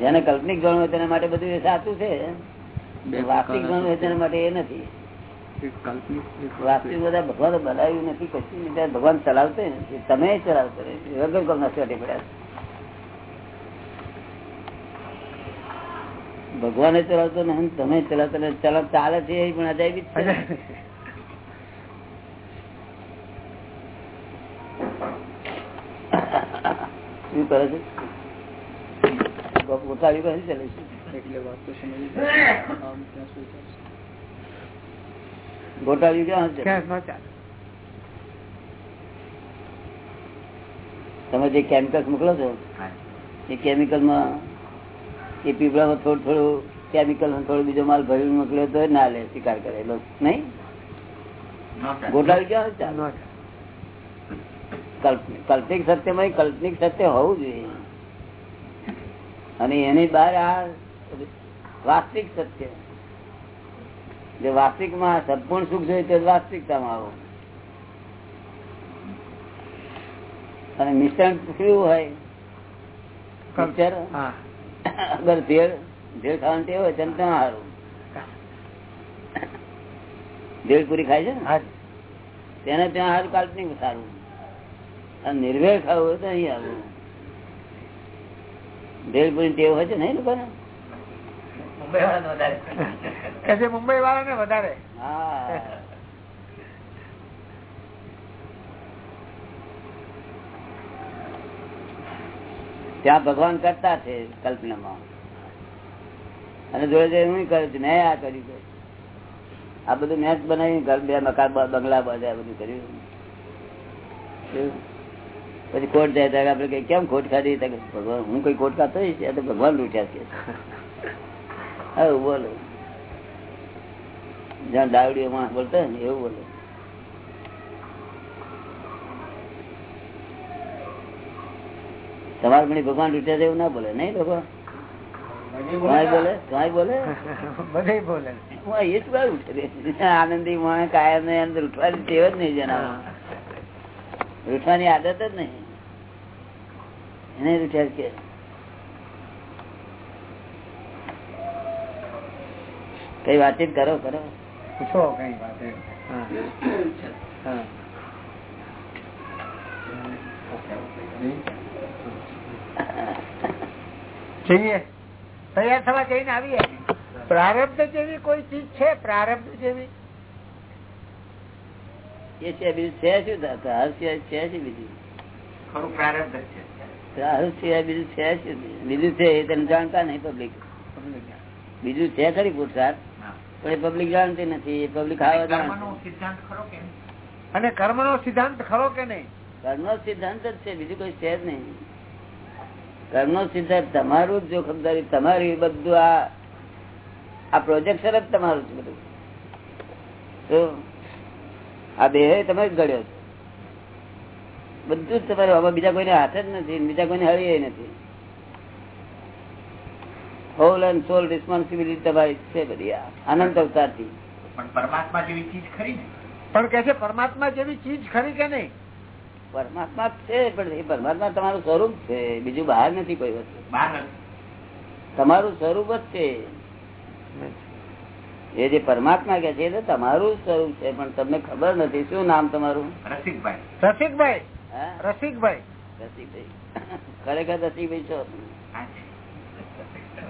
જેને કલ્પનિક જાણવું હોય તેના માટે બધું એ સાચું છે. વાસ્તવિક જાણવું હોય તેના માટે એ નથી. વાસ્તવિક બધા ભગવાન બનાવ્યું નથી કશું ભગવાન ચલાવતે નથી. તમે વગર કોમ નથી અડી પડ્યા. ભગવાને ચલાવતો ને તમે ચલાવતો ને? ચલાવ ચાલે છે એ પણ અજાયબી છે. શું કરે છે? ગોટાળી પાસે ચાલે છે ક્યાં તમે જે કેમિકલ્સ મોકલો છો એ કેમિકલમાં એ પીપળામાં થોડું થોડું કેમિકલ થોડો બીજો માલ ભરી મોકલ્યો તો ના લે શિકાર કરેલો નહીં? ગોટાળી ક્યાં છે? ન ચાલે. કલ્પ- સત્યમાં કલ્પનિક સત્ય હોવું જોઈએ. અને એની બહાર આ વાસ્તવિક સત્ય. જે વાસ્તવિકમાં સંપૂર્ણ સુખ જોઈએ તે વાસ્તવિકતામાં આવો. અને મિશ્રણ કેવું હોય કલ્ચર અગર ભેળ ભેળ ખાવાનું તે હોય તેમ ત્યાં સારું ભેળ પૂરી ખાય છે ને? હા. તેને ત્યાં સારું કાલ્પનિક સારું. અને નિર્ભેળ ખાવું હોય તો અહીં આવું ભેળ પૂરી ટેવ હોય છે ને લોકોને? મુંબઈ વાળાને વધારે. હા. ત્યાં ભગવાન કરતા છે કલ્પનામાં. અને જોડે જોડે હું કર્યું છું મેં આ કર્યું છે. આ બધું મેં જ બનાવી ઘર બે મકાન બંગલા બધા બધું કર્યું. પછી ખોટ જાય ત્યારે આપડે કેમ ખોટ ખાધી? ભગવાન હું કઈ ખોટ ખાતો આ તો ભગવાન લૂટ્યા છે. હા બોલો જ્યાં દાવડીઓ માણસ બોલતો ને એવું બોલો. તમારે પણ ભગવાન લૂટ્યા છે એવું ના બોલે? નહીં ભગવાન? આનંદી માણસ કાયમ ને અંદર ઉઠવાની ટેવ જ નહીં જેના ઉઠવાની આદત જ નહીં. એને ઉઠ્યા કે કઈ વાતચીત કરો કરો. પૂછો કઈ વાત. જઈએ. તૈયાર થવા જઈને આવીએ. પ્રારબ્ધ જેવી કોઈ ચીજ છે? પ્રારબ્ધ જેવી? એ છે બીજું છે શું? હર્ષ છે શું બીજું? ખરું પ્રારબ્ધ છે. હાલ છે બીજું છે બીજું છે એ તમે જાણતા નહીં પબ્લિક બીજું છે ખરી પુરસાદ. પણ એ પબ્લિક જાણતી નથી એ પબ્લિક ખાવા કર્મનો જાણતી સિદ્ધાંત ખરો કે નહીં? અને કર્મ નો સિદ્ધાંત ખરો કે નહીં? કર્મનો સિદ્ધાંત જ છે બીજું કોઈ છે જ નહીં. કર્મનો સિદ્ધાંત તમારું જ જોખમદારી તમારી બધું આ આ પ્રોજેક્શન જ તમારું છે બધું. શું? આ દેહ તમે જ ગળ્યો છો. બધું જ તમારે હવે બીજા કોઈને હાથ જ નથી બીજા કોઈને હળીએ નથી. હોલ એન્ડ સોલ રિસ્પોન્સિબિલિટી તમારી છે બધી અનંત અવતારથી. પણ પરમાત્મા જેવી ચીજ ખરી ને? પણ કે છે પરમાત્મા જેવી ચીજ ખરી કે નહીં? પરમાત્મા છે પણ એ પરમાત્મા તમારું સ્વરૂપ છે. બીજું બહાર નથી કોઈ વસ્તુ. તમારું સ્વરૂપ જ છે. એ જે પરમાત્મા કે છે તમારું સ્વરૂપ છે પણ તમને ખબર નથી. શું નામ તમારું? રસિકભાઈ. રસિકભાઈ? રસિકભાઈ. રસિકભાઈ. ખરેખર રસિકભાઈ છો?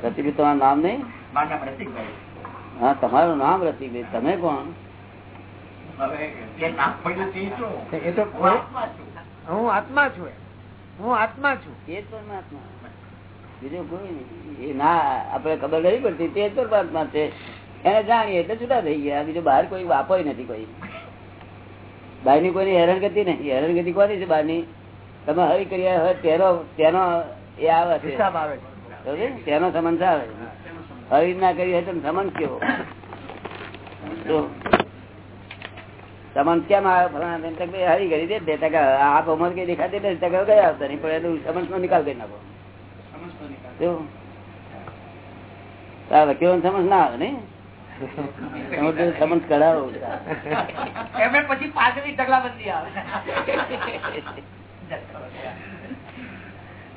રસિકભાઈ તમારું નામ નહીં? રસિકભાઈ. હા તમારું નામ રસિકભાઈ. તમે કોણ? હું આત્મા છું. હું આત્મા છું એ પરમાત્મા. બીજું કોઈ નહીં. એ ના આપડે ખબર નથી પડતી. તે પરમાત્મા છે. એને જાણીએ એટલે છૂટા થઈ ગયા. બીજું બહાર કોઈ વાપોય નથી કોઈ. બહારની કોઈની હેરાનગતિ નહીં. હેરાનગતિ કોની છે બહારની તમે હરી કરી તેનો તેનો એ આવે છે. ને? તેનો સમન્સ આવે હરી ના કરી હોય તો સમન્સ કેવો? સમન્સ કેમ આવે? ફલાણા હરી કરી દે. આપ તો કે આ ભમર કઈ દેખાતી નથી. તો કે ગયા આવતા નહીં? પણ એનું સમન્સ નો નિકાલ કરી નાખો. શું? તો આ કેવો સમજ ના આવે ને પછી પાછળની ઢગલાબંધી આવે.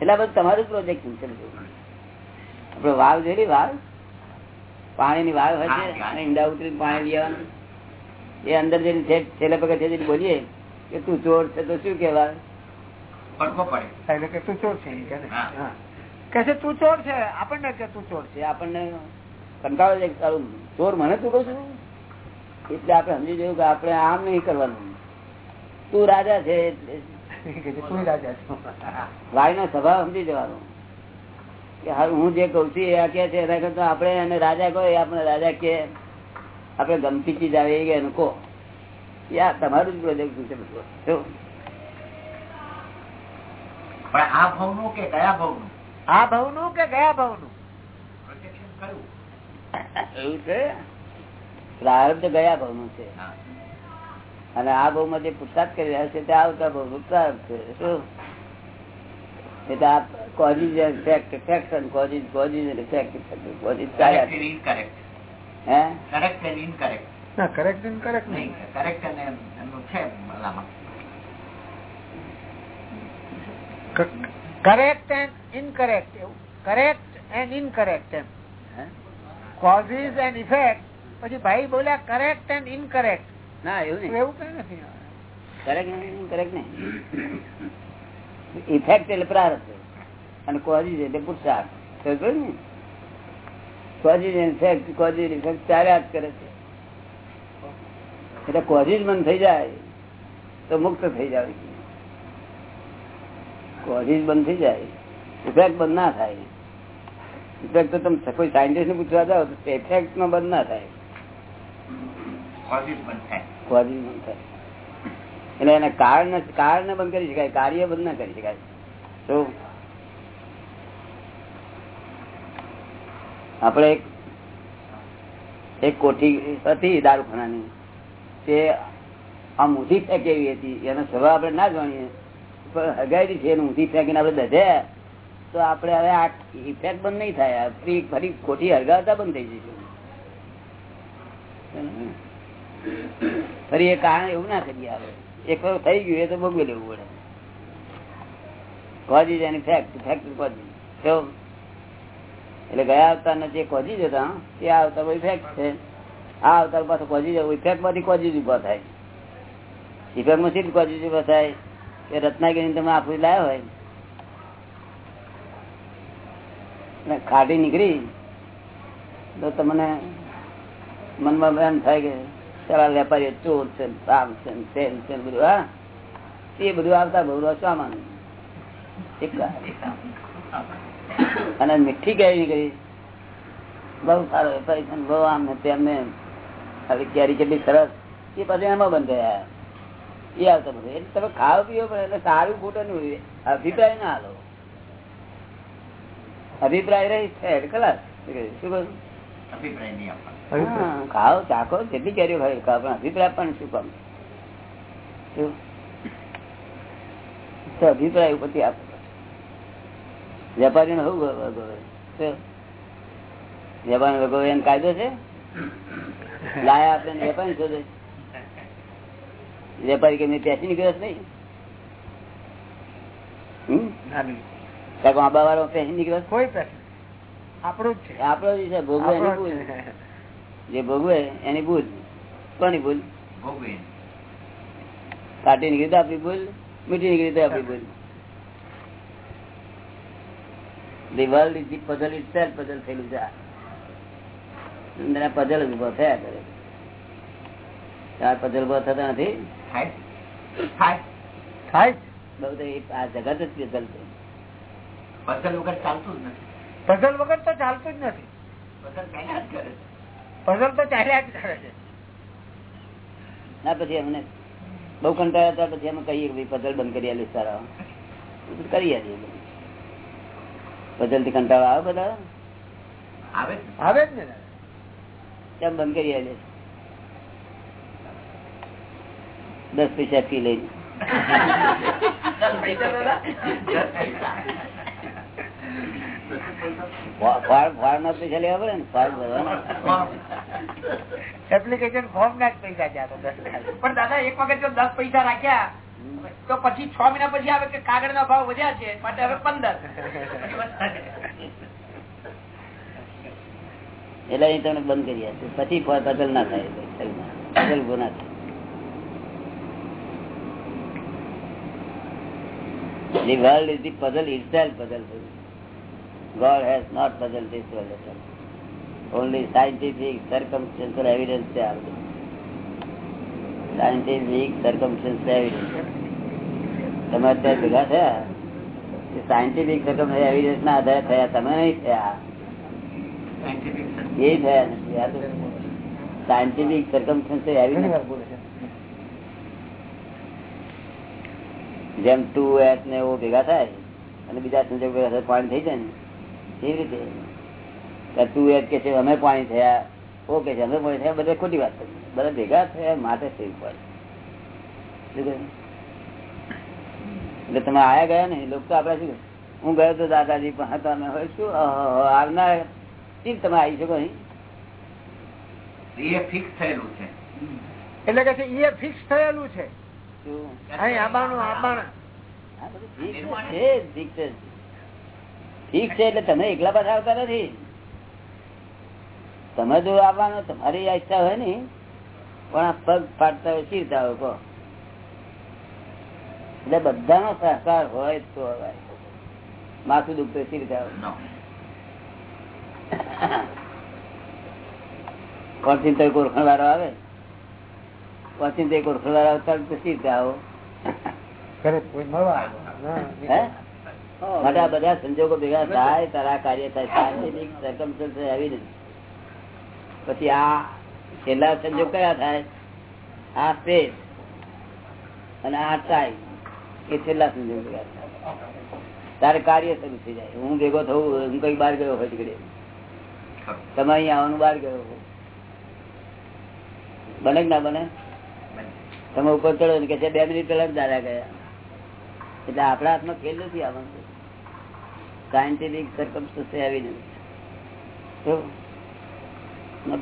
એટલે બધું તમારું પ્રોજેક્ટ છે આપડે વાવ જોઈ વાવ? પાણી ની વાવ હોય છે ઈંડા ઉતરી પાણી લેવાનું એ અંદર જઈને છેલ્લે પગે જઈને બોલીએ? કે તું ચોર છે તો શું કેવાય પડે. કે તું ચોર છે કે તું ચોર છે. આપણને કે તું ચોર છે? આપણને કંટાળો છે તારું ચોર મને તું કહું છું? એટલે આપણે સમજી જોયું કે આપણે આમ નહીં કરવાનું. તું રાજા છે ભાઈ વાયનો સ્વભાવ સમજી જવાનો. કે હારું હું જે કઉ છું એ આ કે છે એના કરતા આપણે એને રાજા કહો એ આપણે રાજા કે આપણે ગમતી ચીજ આવે એ એને કહો. યા તમારું જ પ્રોજેક્ટ છે બધું? પણ આ ભાવનું કે કયા ભાવનું આ ભાવનું કે કયા ભાવનું પ્રોટેક્શન કયું એવું છે? પ્રારબ્ધ ગયા ભાવનું છે. અને આ ભાવમાં જે પુરસાદ કરી રહ્યા છે તે આવતા ભાવનું પ્રારબ્ધ છે. શું? એટલે આ ફેક્ટ ફેક્ટ. હે. ના કરેક્ટ કરેક્ટ નહીં, નહીં. અને એમનું છે કરેક્ટ એન્ડ ઇનકરેક્ટ એવું. કરેક્ટ એન્ડ ઇનકરેક્ટ એમ? કોઝિસ એન્ડ ઇફેક્ટ પછી ભાઈ બોલ્યા કરેક્ટ એન્ડ ઇનકરેક્ટ ના એવું નહીં. એવું કઈ નથી કરેક્ટ નહીં કરેક્ટ નહીં. ઇફેક્ટ એટલે પ્રારંભ અને કોઝિસ એટલે પુરસાદ. ને? કોઝિસ ઇફેક્ટ કોઝિસ ઇફેક્ટ ચાલ્યા જ કરે છે. એટલે કોઝિસ બંધ થઈ જાય તો મુક્ત થઈ જાય. કોઝિસ બંધ થઈ જાય ઇફેક્ટ બંધ ના થાય. ઇફેક્ટ તો તમે કોઈ સાયન્ટિસ્ટ ને પૂછવા જાઓ તો ઇફેક્ટ નો બંધ ના થાય. એટલે એના કારણ કારણ બંધ કરી શકાય કાર્ય બંધ ના કરી શકાય. તો આપણે એક એક કોઠી હતી દારૂખાનાની તે આમ ઊંધી ફેંકેવી હતી. એનો સ્વભાવ આપણે ના જાણીએ. પણ હગાઈ છે એને ઊંધી ફેંકીને આપણે દધ્યા તો આપણે હવે આ ઇફેક્ટ બંધ નહીં થાય. ફરી ખોટી હરગાવતા બંધ થઈ જઈશું. ફરી એ કારણ એવું ના કરીએ આવે એક વાર થઈ ગયું એ તો ભોગવી લેવું પડે. કોજી એની ફેક્ટ ફેક્ટ કોજી એટલે ગયા અવતાર જે કોજી જતા તે આ અવતાર ઇફેક્ટ છે. આ અવતાર પાસે કોજી ઇફેક્ટમાંથી કોજી ઊભા થાય. ઇફેક્ટમાંથી કોજી ઊભા થાય. કે રત્નાગીરી તમે આપી લાવ્યા હોય ને ખાટી નીકળી તો તમને મનમાં એમ થાય કે ચાલ વેપારી ચોર છે ને છે તેલ છે, બધું, હા? એ બધું આવતા બહુ સામાન અને મીઠી કેરી નીકળી? બહુ સારો વેપારી છે બહુ આમ ને તેમને ખાલી કેરી કેટલી સરસ, એ પછી એમાં બંધ ગયા એ આવતા બધું. એટલે તમે ખાવ પીવો પણ એટલે સારું ખોટું અભિપ્રાય ના હાલો. અભિપ્રાય રહી છે ખલાસ. શું કહ્યું? ખાઓ ચાખો કેટલી કેરીઓ ખાઈ પણ અભિપ્રાય પણ શું કામ? શું? અભિપ્રાય ઉપરથી આપો. વેપારી નો વેપારી ભગવે એનો કાયદો છે? લાયા આપણે વેપારી શોધે. વેપારી કે મેં પેસી નીકળ્યો નહીં. આંબા વાળો નીકળ્યો? કોઈ જ આપણો જ છે ભોગવે એની આપણો ભૂલ. છે. જે ભોગવે એની ભૂલ. કોની ભૂલ? ભોગવે કાટી નીકળી તો આપણી ભૂલ મીઠી નીકળી તો આપણી ભૂલ. The world is the puzzle itself puzzle થયેલું છે puzzle જ ઊભો થયા કરે. ચાર puzzle ઊભો થતા નથી. થાય? થાય. થાય જ. બહુ તો આ જગત જ puzzle છે. પઝલ વગર ચાલતું જ નથી. પઝલ વગર તો ચાલતું જ નથી. પઝલ ચાલ્યા જ કરે છે. પઝલ તો ચાલ્યા જ કરે છે. ના પછી અમને બહુ કંટાળ્યા હતા પછી અમે કહીએ કે ભાઈ puzzle બંધ કરી આલીશ સારા. કરી આલીએ puzzle થી કંટાળો આવે બધા? આવે આવે જ ને. કેમ બંધ કરી આલીએ દસ પૈસા ફી લઈને. ફાર્મ ફાર્મ ના પૈસા લેવા પડે ને ફાર્મ ભરવાના. એપ્લિકેશન ફોર્મ ના જ પૈસા છે આ તો દસ લાખ. પણ દાદા એક વખત જો દસ પૈસા રાખ્યા તો પછી છ મહિના પછી આવે કે કાગળ ના ભાવ વધ્યા છે માટે હવે પંદર. એટલે અહીં તમને બંધ કરી આપશે પછી બદલ ના થાય. બદલ ઊભો ના થાય The world is the puzzle itself puzzle. God has not puzzled this world at all. Only scientific circumstantial evidence છે આ Scientific circumstantial evidence. તમે અત્યારે ભેગા થયા સાયન્ટિફિક એવિડન્સ ના આધારે થયા તમે નહીં થયા એ થયા નથી સાયન્ટિફિક circumstantial evidence જેમ ટુ એચ ને એવો ભેગા થાય અને બીજા સંજોગ ભેગા થાય પાણી થઈ જાય ને એવી રીતે. તું એ કે છે અમે પાણી થયા. ઓ કે છે અમે પાણી થયા. બધા ખોટી વાત કરી. બધા ભેગા થયા માટે થઈ પડે એટલે તમે આયા ગયા ને લોકો તો આપડે શું હું ગયો તો દાદાજી પણ હતા અમે હવે શું? આવનાર. ચીજ તમે આવી શકો અહીં? એ ફિક્સ થયેલું છે. એટલે કે છે એ ફિક્સ થયેલું છે. અહીં આબાનું ઠીક છે, એટલે તમે એકલા પાછા આવતા નથી. તમે જો આવવાનો તમારી ઈચ્છા હોય ને પણ આ પગ ફાટતા હોય ચીરતા હોય કહો. એટલે બધાનો સહકાર હોય તો. માથું દુખતું ચીરતા હોય. કોણથી તો વાળો આવે? કોણથી તો ઓળખણ વાળો આવતા તો ચીરતા આવો કોઈ મળવા હા. માટે આ બધા સંજોગો ભેગા થાય તારા કાર્ય થાય આવી નથી પછી આ છેલ્લા સંજોગ કયા થાય? આ સ્પેસ અને આ ટાઈમ એ છેલ્લા સંજોગ ભેગા થાય. તારે કાર્ય શરૂ થઈ જાય. હું ભેગો થવું હું કઈ બહાર ગયો હોય તમે અહીં આવવાનું બહાર ગયો હો. બને ના બને? તમે ઉપર ચડો ને કે બે મિનિટ પેલા દાદા ગયા. એટલે આપણા હાથમાં ખેલ નથી આવવાનું. સાયન્ટિફિક સરકમસ્ટન્સ આવી નથી.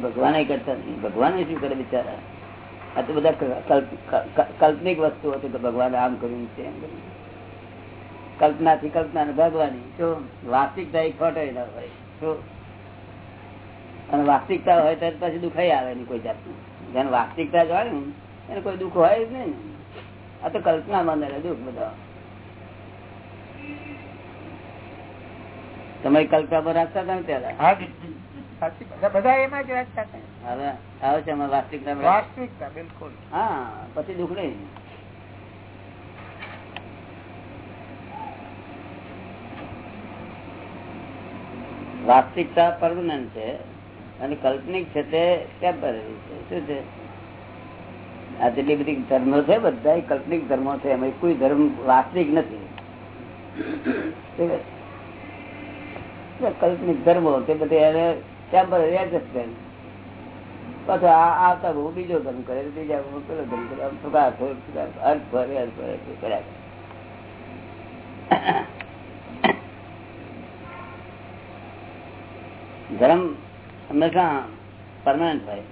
ભગવાન કરતા નહીં ભગવાન શું કરે બિચારા? આ તો બધા કાલ્પનિક વસ્તુ હતી કે આમ કર્યું છે, એમ કર્યું કલ્પના ભગવાની. શું વાસ્તવિકતા ખોટો ના હોય. શું અને વાસ્તવિકતા હોય તો પછી દુખાઈ આવે નહીં કોઈ જાતનું. જેને વાસ્તવિકતા જ હોય ને, એને કોઈ દુઃખ હોય જ નહીં. આ તો કલ્પના માં દુઃખ બધા. તમે કલ્પના પર રાખતા હતા ને પેલા હા સાચી વાત. બધા એમાં જ રાખતા હતા. હવે આવે છે વાસ્તવિકતા વાસ્તવિકતા બિલકુલ. હા પછી દુઃખ નહીં વાસ્તવિકતા પરમનન્ટ છે અને કાલ્પનિક છે તે ટેમ્પરરી છે. શું છે? આ જેટલી બધી ધર્મો છે બધા કાલ્પનિક ધર્મો છે એમાં કોઈ ધર્મ વાસ્તવિક નથી? કાલ્પનિક ધર્મો તે બધે એને ટેમ્પરરી એડજસ્ટમેન્ટ પાછો આ આવતા બહુ બીજો ધર્મ કરે બીજા પેલો ધર્મ કરે. આમ ફુગા ફોડ, અર્થ ફરે અર્થ ફરે કર્યા ધર્મ હંમેશા પરમાનન્ટ હોય?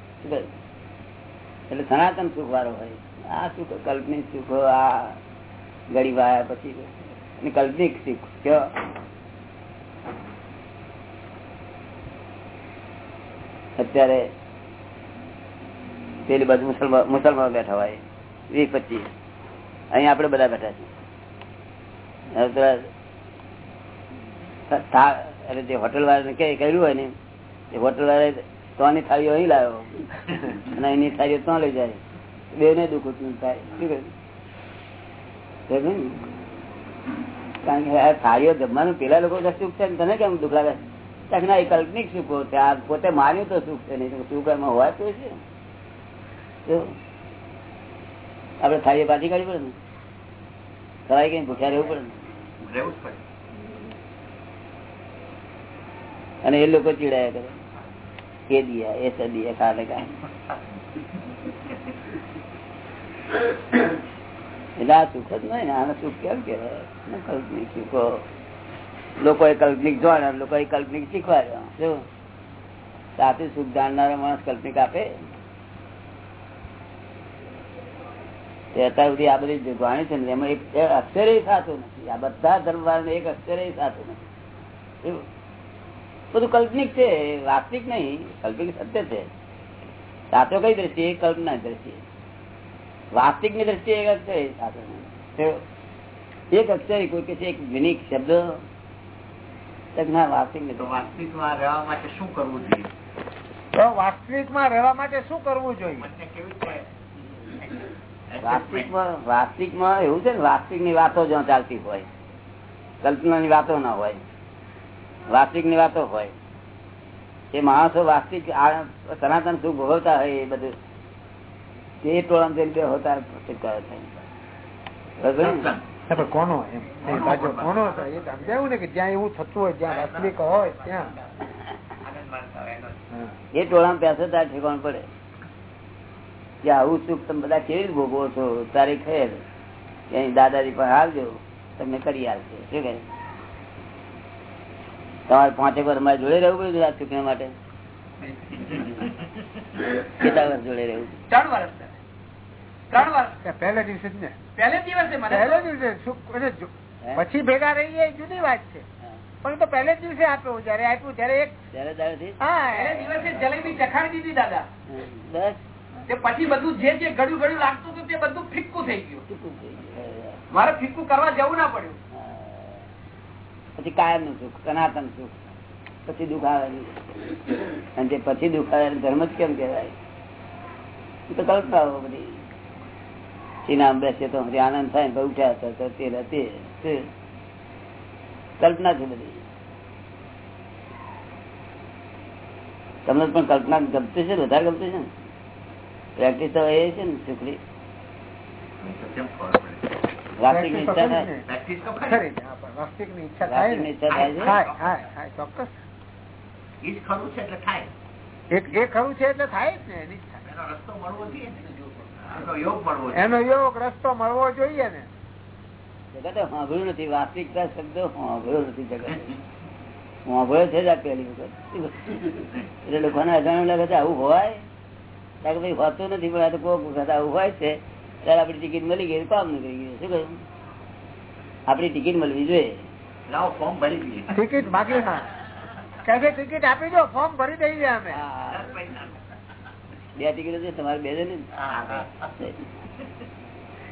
એટલે સનાતન સુખ વાળો હોય. આ સુખ કલ્પનિક સુખો આ ગરીબ આવ્યા પછી કલ્પનિક સુખ કયો અત્યારે પેલી બાજુ મુસલમાન મુસલમાન બેઠા હોય, વીસ પચીસ. અહીં આપડે બધા બેઠા છીએ. એટલે જે હોટેલ વાળાને કે કર્યું હોય ને, એ હોટેલ વાળા તોની થાળીઓ અહીં લાવ્યો. અને એની થાળીઓ તો લઈ જાય. બે ને દુઃખ થાય. શું કહ્યું? કારણ કે થાળીઓ જમવાનું પેલા લોકો દસ ચૂક છે તને કેમ દુઃખ લાગે? કારણ એ કલ્પનિક સુખો છે. આ પોતે માન્યું તો સુખ છે નહીં સુખ એમાં હોય તો છે. આપડે થાળી પાછી કાઢવી પડે ને? ખવાય કઈ ભૂખ્યા રહેવું પડે ને? અને એ લોકો ચીડાયા કરે. કે દિયા એ સદિયા ખાને કા એટલે આ સુખ જ નહીં ને આને સુખ કેમ કેવાય ને કલ્પનિક સુખો? લોકોએ કલ્પનિક જોડે લોકોએ કલ્પનિક શીખવાડ્યા. શું? સાથે સુખ જાણનારા માણસ કલ્પનિક આપે? અત્યાર સુધી આ બધી જાણી છે ને, એમાં એક અક્ષરે સાચું નથી. આ બધા ધર્મ એક અક્ષરે સાચું નથી. બધું કલ્પનિક છે વાસ્તવિક નહીં, કાલ્પનિક સત્ય છે. સાચો કઈ દ્રષ્ટિએ? કલ્પના દ્રષ્ટિએ. વાસ્તવિકની દ્રષ્ટિએ એક અક્ષર સાચો એક અક્ષર કોઈ કે છે, એક વિનિક શબ્દ વાસ્તવિકમાં રહેવા માટે શું કરવું જોઈએ? તો વાસ્તવિકમાં રહેવા માટે શું કરવું જોઈએ? મને કેવી છે વાસ્તવિકમાં વાસ્તવિકમાં એવું છે ને વાસ્તવિકની વાતો જ્યાં ચાલતી હોય કલ્પના ની વાતો ના હોય વાસ્તવિકની વાતો હોય એ માણસો વાસ્તવિક આ સનાતન સુખ ભોગવતા હોય એ બધું તે ટોળામાં જઈને બે હોતા છુટકારો થાય? પણ કોનો એમ? બાજુ કોનો? એ સમજાયું ને કે જ્યાં એવું થતું હોય જ્યાં વાસ્તવિક હોય ત્યાં. એ ટોળા પેસો તાર ઠેકાણ પડે. કે આવું સુખ તમે બધા કેવી રીતે ભોગવો છો? તારી ખેર. એની દાદાજી પર હાલજો તમને કરી આવશે શું કહે? તમારે પાંચેક વાર મારે જોડે રહેવું પડ્યું આ ચૂકવા માટે? કેટલા વર્ષ જોડે રહેવું ત્રણ વર્ષ ત્રણ વર્ષ. પહેલા દિવસે જ ને. પહેલે દિવસે મને પહેલા દિવસે સુખ અને જો- હે? પછી ભેગા રહીએ એ જુદી વાત છે. પણ તો પહેલે જ દિવસે આપ્યો જયારે આપ્યું ત્યારે એક હા. દિવસે જલેબી ચખાડી દીધી દાદા. બસ. પછી બધું જે જે ગળ્યું ગળ્યું લાગતું હતું તે બધું ફિક્કું થઈ ગયું. ચૂકું થઈ ગયું. મારે ફિક્કું કરવા જવું ના પડ્યું. પછી કાયમનું સુખ સનાતન સુખ. પછી દુઃખ આવે અને જે પછી દુઃખ આવે ધર્મ જ કેમ કહેવાય? એ તો કલ્પનાઓ બધી. સીનામ બેસે તો હજી આનંદ થાય ને ઉઠ્યા હતા તો તે રહે કલ્પના છે બધી. તમને પણ કલ્પના ગમતી છે વધારે ગમતી છે ને? પ્રેક્ટિસ તો એ છે ને સુખડી વાસ્તવિકની ઈચ્છા થાય. વાસ્તવિકની ને. ઈચ્છા થાય ચોક્કસ. ઈ ખરું છે એટલે થાય. એ ખરું છે એટલે થાય જ ને એની ઈચ્છા. એનો રસ્તો મળવો જોઈએ ને. એનો યોગ મળવો જોઈએ. એનો યોગ રસ્તો મળવો જોઈએ ને. જગત સાંભળ્યું નથી. વાસ્તવિકતા શબ્દ સાંભળ્યો નથી જગત સાંભળ્યો છે જ આ પહેલી વખત. એટલે લોકોને અજાણ્યું લાગે છે આવું હોય? કારણ ભાઈ હોતું નથી પણ આ તો કોક વખત આવું હોય છે. ત્યારે આપડી ટિકિટ મળી ગઈ કામ નીકળી ગયું. શું કહ્યું? આપડી ટિકિટ મળવી જોઈએ. લાવો ફોર્મ ભરી દઈએ. ટિકિટ બાકી ના કહે છે ટિકિટ આપી દો ફોર્મ ભરી દઈએ અમે. બે ટિકિટો છે તમારે બે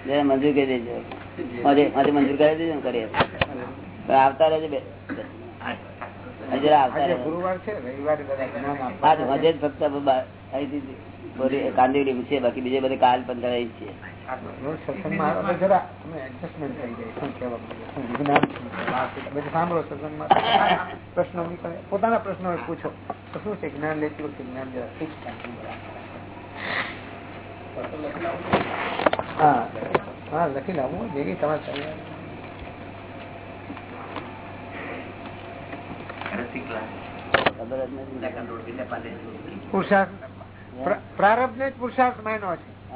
ને મંજૂર કરી દેજો. મારે મંજૂર કરી દેજો કરીએ પણ આવતા રહેજો બે. છે કાંદીવડી બાકી બીજે બધે કાલ પંદર છે. પોતાના પ્રશ્નો પૂછો. તો શું છે જ્ઞાન લેતી વખતે જ્ઞાન જરા ફિક્સ હા હા લખી લાવું તમારે જ પાસે. પુરુષાર્થ પ્ર- પ્રારબ્ધ ને જ પુરુષાર્થ માન્યો છે.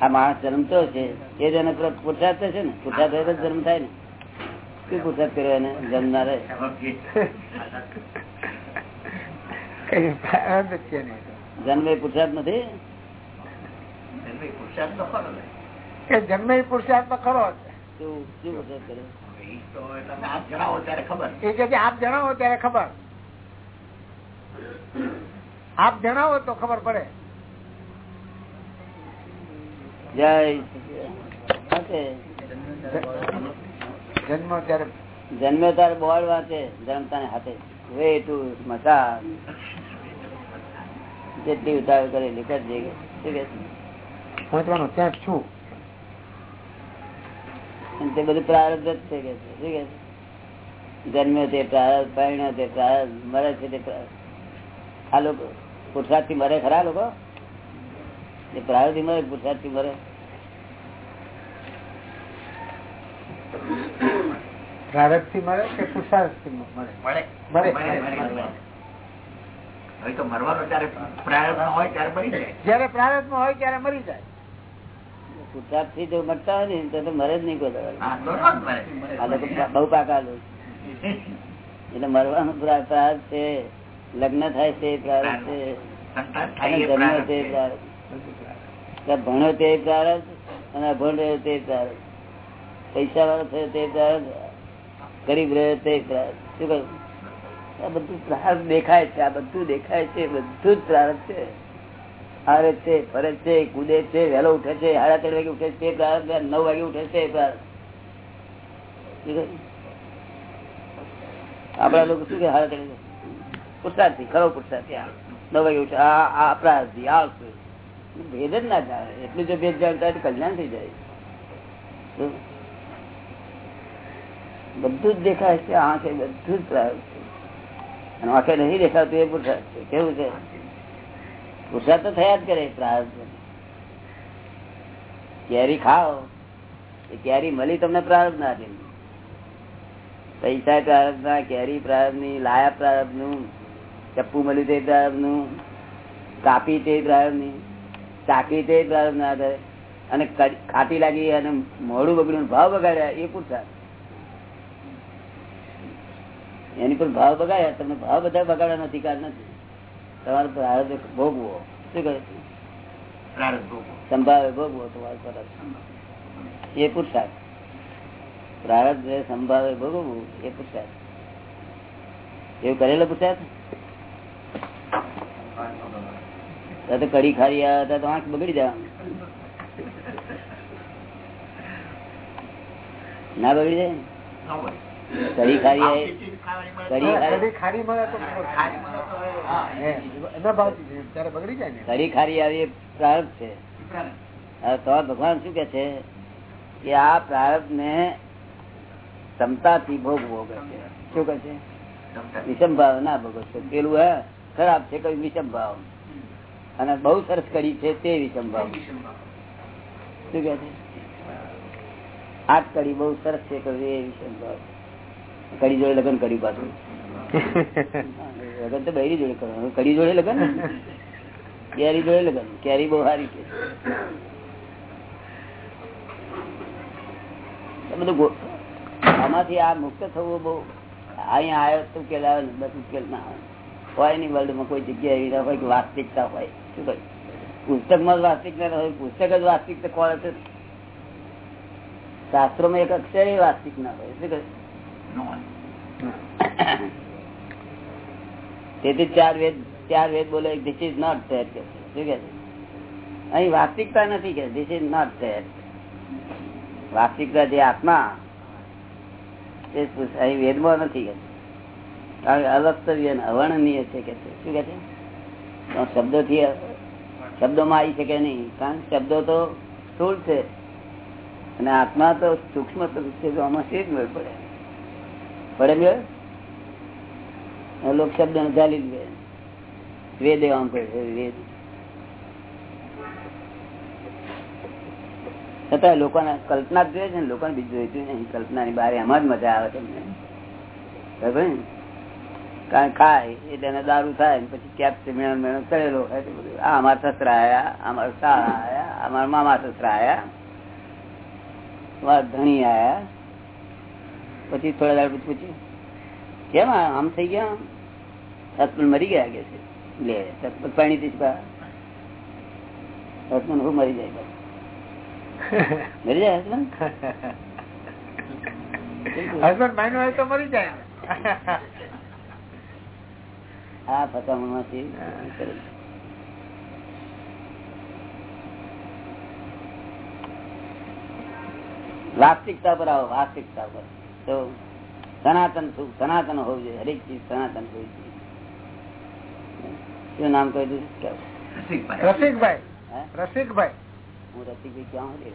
આ માણસ જન્મતો છે. એ જેને એને પુર- પુરુષાર્થ છે ને. જ જન્મ થાય ને. શું પુરુષાર્થ કર્યો એને? જમનારે? જન્મે પુરુષાર્થ નથી? જન્મે પુરસાદ તો ખરો. શું શું કર્યો આપ જણાવો ત્યારે ખબર આપ જણાવો ત્યારે ખબર. આપ જણાવો તો ખબર પડે. જય. જન્મ ત્યારે બોર્ડ વાંચે જન્મતાને હાથે વે ટુ મસા જેટલી ઉતાવળ કરેલી કરજે છે? ત્યાં છું તે બધું પ્રારબ્ધ જ છે કે. શું કે? જન્મ્યો તે પ્રારબ્ધ પરિણ્યો તે પ્રારબ્ધ મરે છે તે. આ લોકો પુરસાદથી મરે ખરા લોકો એ પ્રારબ્ધથી મરે પુરસાદથી મરે પ્રારબ્ધથી મળે કે પુરુષાર્થથી મળે? મળે. મળે. મળે, મળે, મળે. હવે તો મરવાનો ત્યારે પ્રારંભ હોય ત્યારે મરી જાય. જયારે પ્રારબ્ધમાં હોય ત્યારે મરી જાય. પુરુષાર્થથી જો મરતા હોય ને તો તો મરે જ નહીં કોઈ દાડો. હા તો ન જ મરે. આ લોકો બહુ પાકા એટલે મરવાનું પ્રા- છે લગ્ન થાય છે જન્મ પ્રારંભ છે. ભણ્યો તે પ્રારબ્ધ અને અભણ રહ્યો તે પ્રારબ્ધ. પૈસા વાળો થયો તે ગરીબ રહ્યો તે બધું પ્રારબ્ધ દેખાય છે, આ બધું દેખાય છે બધું જ પ્રારબ્ધ છે. હારે છે, ફરે છે, કૂદે છે, વહેલો ઉઠે છે, સાડા ત્રણ વાગે ઉઠે છે નવ વાગે ઉઠે છે? આપડા લોકો શું કે સાડા ત્રણ વાગે? પુરસાદથી, ખરો પુરસાદથી આ નવ વાગે ઉઠે, આ અપરાધી, આ ભેદ જ ના થાય. એટલું જો ભેદ જાણતા કલ્યાણ થઈ જાય? બધું જ દેખાય છે, આંખે બધું જ અને આંખે નહીં દેખાતું એ પુરસાદ છે. કેવું છે? પુરસાદ તો થયા જ કરે પ્રારબ્ધ કેરી ખાઓ, એ કેરી મળી તમને પ્રારબ્ધ ના આપી પૈસા પ્રારબ્ધ ના કેરી પ્રારબ્ધની, લાયા પ્રારબ્ધનું, ચપ્પુ મળ્યું તે પ્રારબ્ધનું, કાપી તે પ્રારબ્ધની ચાકી તે પ્રારબ્ધ ના આધારે અને ખાટી લાગી અને મોડું બગડ્યું, ભાવ બગાડ્યા, એ પુરસાદ એની પર ભાવ બગાડ્યા તમને ભાવ બધા બગાડવાનો અધિકાર નથી. તમારો પ્રારબ્ધ ભોગવો. શું કહે? સંભાવે ભોગવો તમારો પ્રારબ્ધ. એ પુરુષાર્થ પ્રારબ્ધ જે સંભાવે ભોગવવું એ પુરુષાર્થ એવું કરેલો પુરુષાર્થ તો કડી ખારી આવ્યા હતા તો આંખ બગડી જાય ના બગડી જાય? કડી ખારી કડી ખારી આવી પ્રારંભ છે. તો ભગવાન શું કે છે? કે આ પ્રારંભ ને ક્ષમતાથી ભોગવો કે છે. શું કે છે? વિષમ ભાવ ના ભોગવ છે. પેલું હે ખરાબ છે કઈ વિષમ ભાવ. અને બહુ સરસ કરી છે તે વિષમ ભાવ. શું કે છે? આ કડી બહુ સરસ છે કહ્યું એ વિષમ ભાવ. કડી જોડે લગ્ન કર્યું પાછું. લગ્ન તો બૈરી જોડે કરવાનું. કડી જોડે લગ્ન? કેરી જોડે લગ્ન. કેરી બહુ સારી બધું આમાંથી આ મુક્ત થવું બહુ અહીંયા આવ્યો તો ને બસ ઉકેલ ના હોય નહીં વર્લ્ડમાં કોઈ જગ્યા એવી હોય કે વાસ્તવિકતા હોય. શું કહ્યું પુસ્તકમાં જ વાસ્તવિક ના હોય, પુસ્તક જ વાસ્તવિકતા કોણ હશે? શાસ્ત્રોમાં એક અક્ષર વાસ્તવિક ના હોય. શું કહ્યું તેથી ચાર વેદ ચાર વેદ બોલે ધીસ ઇઝ નોટ ધેટ કે. શું કે અહીં વાસ્તવિકતા નથી કે ધીસ ઇઝ નોટ ધેટ વાસ્તવિકતા જે આત્મા, એ અહીં વેદમાં નથી કે. અને અવર્ણનીય છે કે શું કે છે? શબ્દોથી, શબ્દોમાં આવી શકે નહીં. કારણ શબ્દો તો સ્થૂળ છે. અને આત્મા તો સૂક્ષ્મ છે તો આમાં શી જ મેળ પડે. લોક શબ્દ ચાલી જ વેદ એવા વેદ. છતાં લોકોને કલ્પના જોઈએ છે ને બીજું જોઈતું નહીં. કલ્પનાની બારે એમાં જ મજા આવે તમને બરાબર ને? કારણ ખાય, એટલે એને દારૂ થાય પછી કેપ મેળો મેળો કરેલો આ અમારા સસરા આયા અમારા શાળા આયા અમારા મામા સસરા આયા ધણી આયા. પછી થોડા દાડ પછી પૂછ્યું કેમ આમ થઈ ગયા? સતપુલ મરી ગયા કે છે? લે સતપુલ પાણી થી હસબન્ડ હું મરી જાય મરી જાય હસબન્ડ? હસબન્ડ માઇન્ડ હોય તો મરી જાય. આ ફસામણમાંથી વાસ્તવિકતા પર આવો વાસ્તવિકતા પર. તો સનાતન સુખ સનાતન હોવું જોઈએ. હરેક ચીજ સનાતન હોવી જોઈએ. શું નામ કહી દઉં રસિકભાઈ. હે? રસિકભાઈ. હું રસિકભાઈ ક્યાં હતી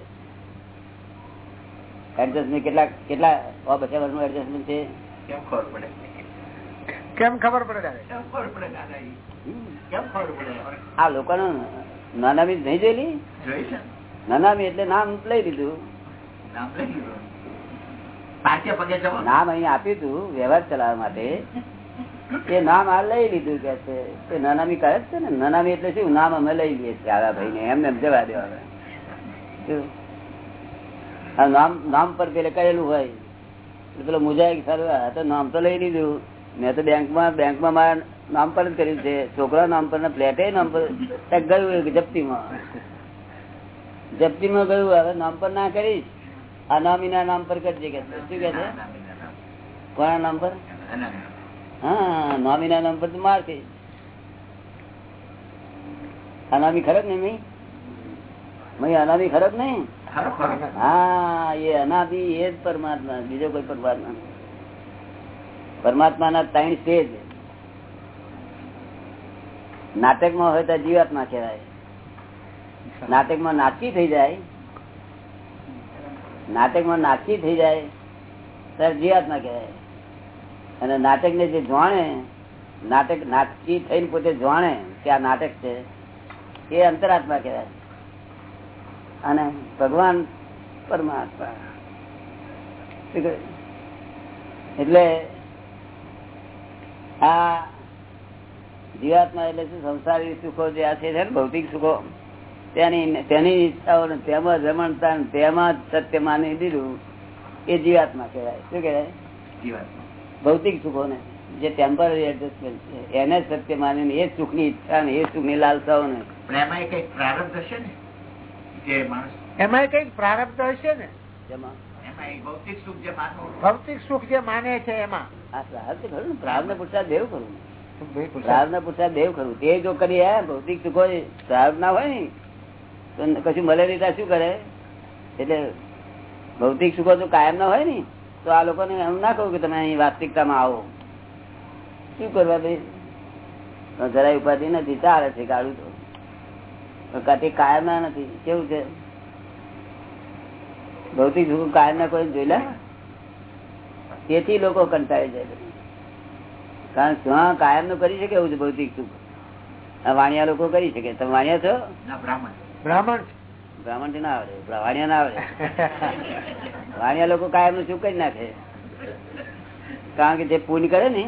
એડજસ્ટમેન્ટ કેટલા કેટલા સો બસો વર્ષનું એડજસ્ટમેન્ટ છે? કેમ ખબર પડે? દાદા આ લોકોનો નાનામી નહીં જોયેલી? નાનામી એટલે નામ લઈ લીધું. નામ અહીં આપ્યું હતું વ્યવહાર ચલાવવા માટે. એ નામ આ લઈ લીધું કે છે. એ નાનામી કરે છે ને. નાનામી એટલે શું? નામ અમે લઈ લઈએ છીએ આવા ભાઈ ને એમને જવા દેવા નામ નામ પર પેલે કરેલું હોય. પેલો મુજાઈ તો નામ તો લઈ લીધું. મેં તો બેંકમાં બેંકમાં મારા નામ પર જ કર્યું છે. છોકરા નામ પર ફ્લેટે નામ પર. ગયું જપ્તીમાં? જપ્તીમાં ગયું. હવે નામ પર ના કરીશ. અનામીના નામ પર કરજે કે શું કે છે? કોના નામ પર? હા નામીના નામ પર તો માર થઈ અનામી ખરક ને મય મય અનામી ખરક નહીં? હા એ અનાદિ એ જ પરમાત્મા બીજો કોઈ પરમાત્મા પરમાત્મા ના ત્રણ સ્ટેજ. નાટકમાં હોય તો જીવાત્મા કહેવાય. નાટકમાં નાટકી થઈ જાય. નાટકમાં નાટકી થઈ જાય ત્યારે જીવાત્મા કહેવાય. અને નાટક ને જે જાણે, નાટક નાટકી થઈને પોતે જાણે કે આ નાટક છે, એ અંતરાત્મા કહેવાય. અને ભગવાન પરમાત્મા. એટલે આ જીવાત્મા એટલે શું? સંસારી સુખો જે આ છે ને ભૌતિક સુખો. તેની તેની ઈચ્છાઓ તેમાં રમણતા તેમાં જ સત્ય માની દીધું એ જીવાત્મા કહેવાય. શું કહેવાય? ભૌતિક સુખો ને જે ટેમ્પરરી એડજસ્ટમેન્ટ છે. એને સત્ય માની એ સુખની ઈચ્છા ને એ સુખની લાલસાઓ ને એમાં કંઈક પ્રારબ્ધ હશે ને? જે માણસ એમાં કંઈક પ્રારબ્ધ હશે ને? જેમાં? એમાં ભૌતિક સુખ જે માનવું ભૌતિક સુખ જે માને છે એમાં. આ પ્રાર્થ ખરું ને? પુરસાદ દેવ ખરું. બિલકુલ પ્રાર્થ ને પુરસાદ દેવ ખરું. તે જો કરી ભૌતિક સુખો પ્રાર્થ ના હોય ને કશું મળે નહીં શું કરે? એટલે ભૌતિક સુખો તો કાયમ ના હોય ને, તો આ લોકોને એમ ના કહું કે તમે અહીં વાસ્તવિકતામાં આવો. શું કરવા ભાઈ જરાય ઉપાધિ નથી, ચાલે છે ગાડું તો. કાંઈ કાયમ ના નથી, કેવું છે? ભૌતિક સુખ કાયમ ના કોઈ જોયેલા તેથી લોકો કંટાળી જાય કારણ ત્યાં કાયમનું કરી શકે એવું છે ભૌતિક સુખ. વાણિયા લોકો કરી શકે. તમે વાણિયા છો? બ્રાહ્મણ. બ્રાહ્મણ? બ્રાહ્મણથી ના આવડે વાણિયા ના આવડે. વાણિયા લોકો કાયમનું સુખ જ નાખે. કારણ કે જે પૂન કરે ને,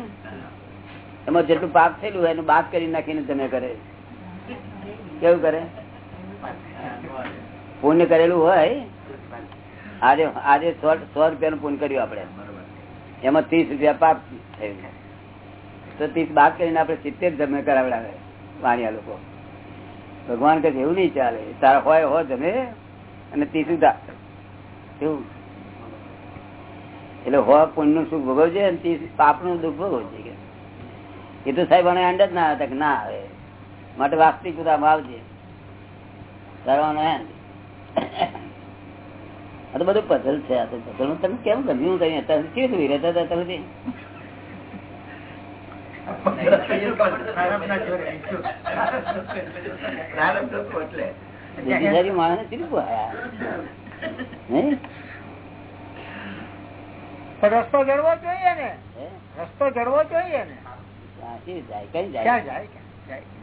એમાં જેટલું પાપ થયેલું હોય એનું બાદ કરી નાખીને તમે કરે. કેવું કરે? પુણ્ય કરેલું હોય, આજે આજે સો સો રૂપિયા નું પુણ્ય કર્યું આપડે એમાં ત્રીસ રૂપિયા પાપ થયું તો ત્રીસ બાદ કરીને આપડે સિત્તેર જમે કરાવડાવે, વાણિયા લોકો. ભગવાન કહે એવું નહીં ચાલે. તારા હોય, હો તમે અને તે સુધા. એવું. એટલે હો પુણ્યનું સુખ ભોગવજે અને તે પાપનું દુઃખ ભોગવજે કે. એ તો સાહેબ અને અંડ જ ના હતા કે ના આવે. માટે વાસ્તવિકતામાં આવજે. કરવાનો એમ. આ તો બધું પઝલ છે, આ તો પઝલ તમે કેમ ગમ્યું? કઈ અત્યારે કેવી રહેતા હતા તમે? બુદ્ધિશાળી માણસ રસ્તો જડવો જોઈએ ને. રસ્તો જડવો જોઈએ ને. જાય? કઈ ક્યાં જાય જાય? ક્યાં જાય?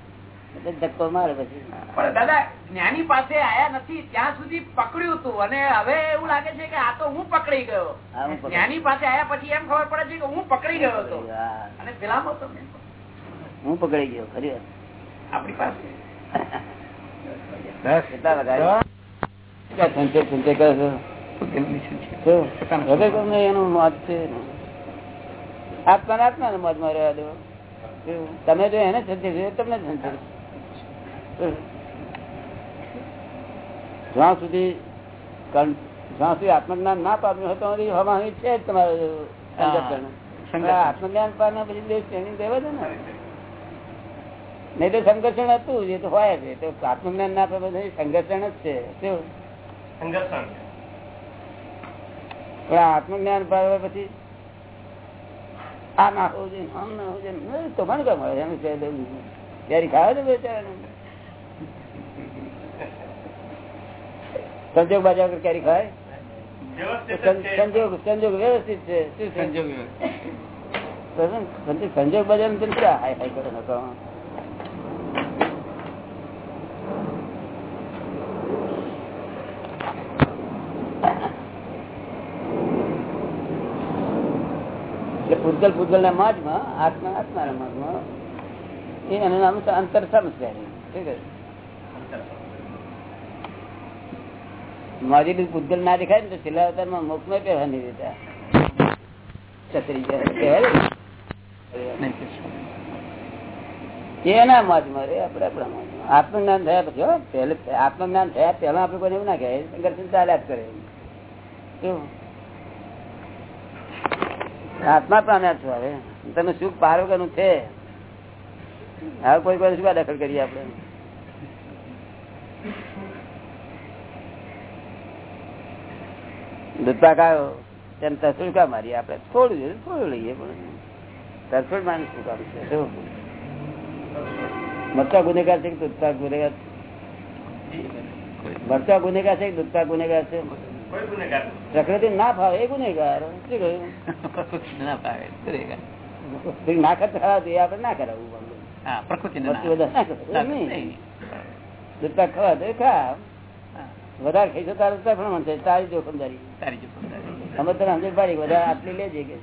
ધક્કો મારે પછી. પણ દાદા જ્ઞાની પાસે આયા નથી ત્યાં સુધી પકડ્યું હતું અને હવે એવું લાગે છે કે આ તો હું પકડી ગયો. હું પકડી- જ્ઞાની પાસે આયા પછી એમ ખબર પડે છે કે હું પકડી ગયો હતો. અને પેલા તો હું પકડી ગયો ખરી વાત. આપણી પાસે. કેટલા વગાડ્યા? સંચય સંચય કરો છો? શું? હૃદય એનું મોત છે? આત્મા આત્મા ને મોતમાં દો તમે જો એને સંચય તમને સંચય? જ્યાં સુધી જ્યાં સુધી આત્મજ્ઞાન ના પામ્યું હોય તો હવાની છે જ તમારે. આત્મજ્ઞાન પામ્યા પછી ટ્રેનિંગ દેવા છે ને. નહીં તો સંઘર્ષણ હતું એ તો હોય છે તો આત્મજ્ઞાન ના પામે સંઘર્ષણ જ છે. શું પણ આત્મજ્ઞાન પામ્યા પછી આ ના હોવું જોઈએ આમ ના હોવું જોઈએ. નહીં, તો મને કેમ મળે એમ છે. ત્યારે ખાવે છે બેચારાને. સંજોગ બાજુ આગળ ક્યારે ખાય સંજોગ સંજોગ વ્યવસ્થિત છે. શું સંજોગ સંજોગ બજાર હાય હાય કરે નકો એટલે પૂતગલ પૂતગલ ના મજમાં આત્મા આત્માના મજમાં એ એનું નામ છે અંતર સમજદારી ઠીક કહે મારી બી ભૂતગલ ના દેખાય ને તો છેલ્લા અવતારમાં મોક્ષમાં પહેવા નહીં દેતા. છત્રી એના મજમાં રે આપડે આપણા મજમાં. આત્મજ્ઞાન થયા પછી પહેલે આત્મજ્ઞાન થયા પહેલા આપડે કોઈ એવું ના કહેવાય. સંઘર્ષણ ચાલ્યા જ કરે. આત્મા પ્રાણ્યા છો હવે તમે સુખ પારોગનું છે? હવે કોઈ કોઈ શું દખલ કરીએ આપણે. દૂધપાક આવ્યો. તેમ તસુડ કા મારી આપડે થોડું થોડું લઈએ પણ તરફડ માણસ શું કામ છે? શું? ગુનેગાર છે કે દૂધપાક ગુનેગાર મરચા ગુનેગાર છે કે દૂધપાક ગુનેગાર છે? પ્રકૃતિ ના ફાવે એ ગુનેગાર. શું કહ્યું? ના ફાવે ગુનેગાર. ના ખરા એ આપડે ના કરાવવું પ્રકૃતિ. દૂધપાક ખવા તો ખા. વધારે ખાઈશો તારે પણ છે. તારી જોખમદારી તારી. જોખમદારી. અમે તને સમજ પાડી વધારે આટલી લેજે કે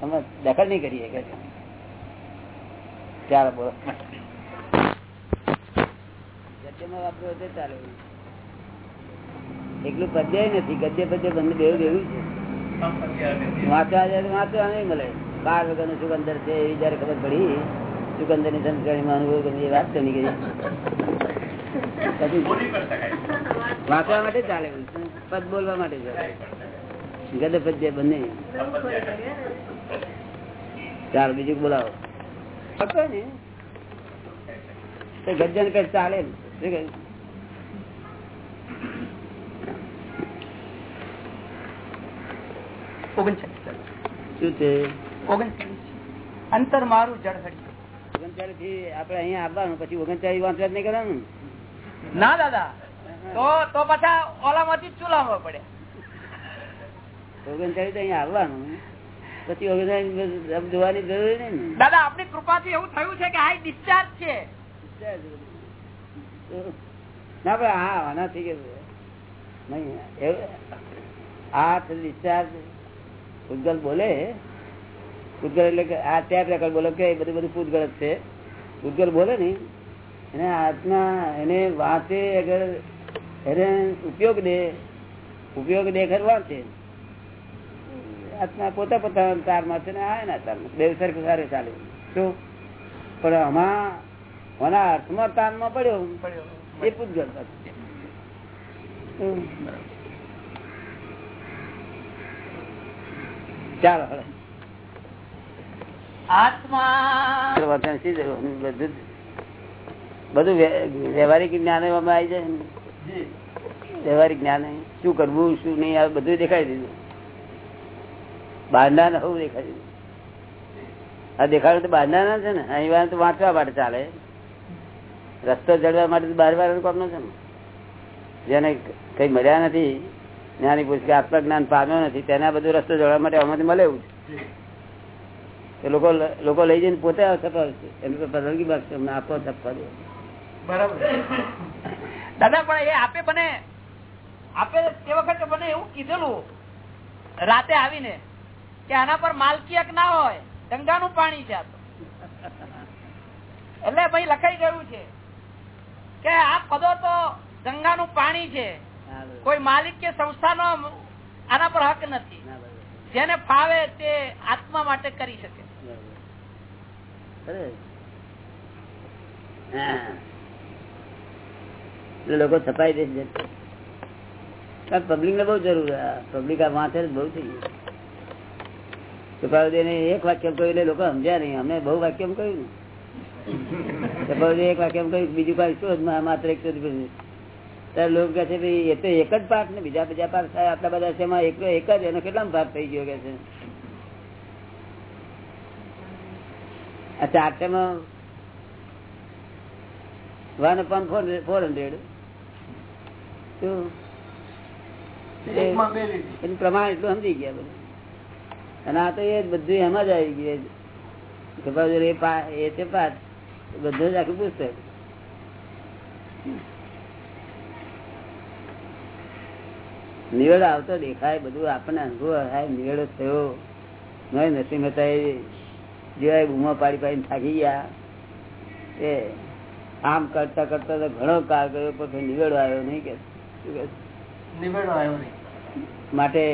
સમજ દખલ નહીં કરીએ કે ચાલો બોલો. તે એકલું પદ્ય નથી. ગદ્ય પદ્ય બંને બેવું બેવું છે. વાંચવા જાય વાંચવા નહીં મળે. બાર વગર સુગંદર છે એ જયારે ખબર પડી સુગંધરની સંસ્કરણીમાં અનુભવ એ વાત તો કરી પછી વાંચવા માટે ચાલે પદ બોલવા માટે ચાલે ગદ પદ્ય બંને. ચાલ બીજું બોલાવો. ને ગજન કઈ ચાલે. શું છે. અંતર મારું જળ ઓગણચાલીસથી આપડે અહીંયા આવવાનું પછી ઓગણચાલીસ વાંચવા જ નહીં કરવાનું? ના દાદા. તો તો પાછા ઓલામાંથી જ ચૂલામાં પડે? ઓગણચાળીસ અહીંયા આવવાનું. પછી ઓગણચાળીસ જોવાની જરૂર નહીં ને. દાદા આપણી કૃપાથી એવું થયું છે કે હાઈ ડિસ્ચાર્જ છે. ના પણ હા નહીં આ ડિસ્ચાર્જ બોલે. પૂતગલ એટલે કે આ ટેપ રેકર્ડ બોલે. કે બધું બધું પૂતગલ જ છે. પૂતગલ બોલે ને એને આત્મા એને વાંચે અગર ઉપયોગ દે ઉપયોગ દે ખર છે. આત્મા પોતા પોતાના તારમાં છે ને આ એના તારમાં. દેવ સરખું સારું ચાલે. શું? પણ આમાં આના અર્થમાં તાનમાં પડ્યો એ પૂતગલ ચાલો હવે. આત્મા? બધું બધું વ્ય- વ્યવહારિક જ્ઞાન એવામાં આવી જાય વ્યવહારિક જ્ઞાન શું કરવું, શું નહીં, આ બધું દેખાડી દીધું. બાંધા ને હોવું દેખાડી દીધું. આ દેખાડું તો બાંધા ના છે ને. અહીં વાર તો વાંચવા માટે ચાલે. રસ્તો ચડવા માટે બાર બાર કોમ છે ને જેને કઈ મળ્યા નથી, જ્ઞાની પુરુષ કે આત્મજ્ઞાન પામ્યો નથી, તેના બધું રસ્તો ચડવા માટે આમાંથી મળે એવું છે. લોકો લોકો લઈ જઈને પોતે સફળ છે. એમ તો પસંદગી અમને આપો દો બરાબર. દાદા પણ એ આપે મને આપે તે વખતે મને એવું કીધેલું. રાતે આવીને કે આના પર માલકીયક ના હોય ગંગાનું પાણી છે એટલે ભાઈ લખાઈ ગયું છે કે આ પદો તો ગંગાનું પાણી છે. કોઈ માલિક કે સંસ્થાનો આના પર હક નથી. જેને ફાવે તે આત્મા માટે કરી શકે બરોબર. બરોબર. હા. એટલે લોકો છપાઈ દે છે. પબ્લિક ને બહુ જરૂર પબ્લિક આ વાંચે બહુ થઈ ગયું. છપાવી એક વાક્ય કહ્યું એટલે લોકો સમજ્યા નહીં. અમે બહુ વાક્ય કહ્યું એક વાક્ય કહ્યું બીજું કઈ શું માત્ર એક ત્યારે લોકો કહે છે ભાઈ એ તો એક જ પાઠ ને બીજા બીજા પાઠ થાય. આટલા બધા છે એકલો એક જ એનો કેટલા ભાગ થઈ ગયો કે છે? આ ચારટેમાં વન અપોન ફોર હંડ્રેડ એનું પ્રમાણ એટલું સમજી ગયા બધું. અને આ તો એ બધું એમાં જ આવી ગયું. એ પા- એ છે પાઠ બધું જ આખું પુસ્તક. નિવેડો આવતો દેખાય બધું આપણને અનુભવ થાય નિવેડો થયો. નહીં નરસિંહ મહેતા જેવા બૂમો પાડી પાડીને થાકી ગયા. એ આમ કરતા કરતા તો ઘણો કાળ ગયો પણ નિવેડો આવ્યો નહીં કે. માટે